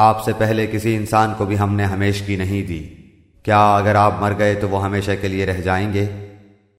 آپ سے پہلے کسی انسان کو بھی ہم نے ہمیشگی نہیں دی۔ کیا اگر آپ مر گئے تو وہ ہمیشہ کے لیے رہ جائیں گے؟